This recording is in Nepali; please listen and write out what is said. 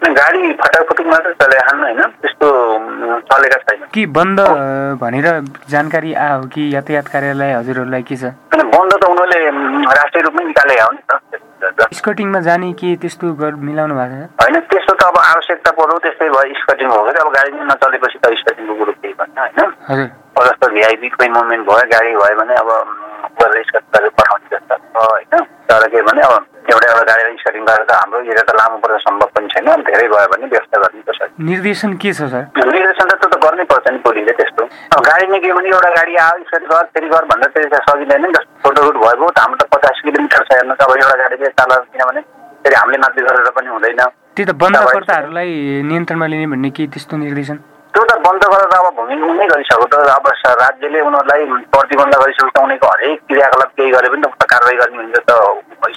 गाडी फटाफुटुक मात्रै चले खानु होइन? त्यस्तो चलेका छैन। कि बन्द भनेर जानकारी आयो कि यातायात कार्यालय हजुरहरूलाई के छ? बन्द त उनीहरूले राष्ट्रिय रूपमै निकालेका हो नि त। स्कटिङमा जाने के त्यस्तो मिलाउनु भएको छ? होइन त्यस्तो त अब आवश्यकता पर्यो त्यस्तै भयो स्कटिङ हो कि अब गाडी नै नचलेपछि त स्कटिङको कुरो केही भएन होइन जस्तो भिआइपी कोही मुभमेन्ट भयो गाडी भयो भने अब गरेर स्कट गरेर पठाउने जस्तो छ होइन तर के भने अब एउटा एउटा गाडीलाई स्कटिङ गरेर त हाम्रो एरिया त लामो पर्दा सम्भव पनि छैन अब धेरै भयो भने व्यवस्था गर्ने कसरी निर्देशन के छ सर? निर्देशन त त्यो त गर्नै पर्छ नि पुलिसले त्यस्तो। अब गाडी नै के भने एउटा गाडी आयो स्कट गर फेरि गर भन्दा त्यसरी सकिँदैन नि त। छोटो रुट भएको त हाम्रो त पचास किलोमिटर छ हेर्नु त अब एउटा गाडीले चाल किनभने फेरि हामीले माथि गरेर पनि हुँदैन। त्यही त बन्दकर्ताहरूलाई नियन्त्रणमा लिने भन्ने के त्यस्तो निर्देशन? त्यो त बन्द गरेर अब भूमि उनी गरिसक्यो त। अब राज्यले उनीहरूलाई प्रतिबन्ध गरिसक्यो त उनीहरूको हरेक क्रियाकलाप केही गरे पनि त कारवाही गर्ने हुन्छ त। país.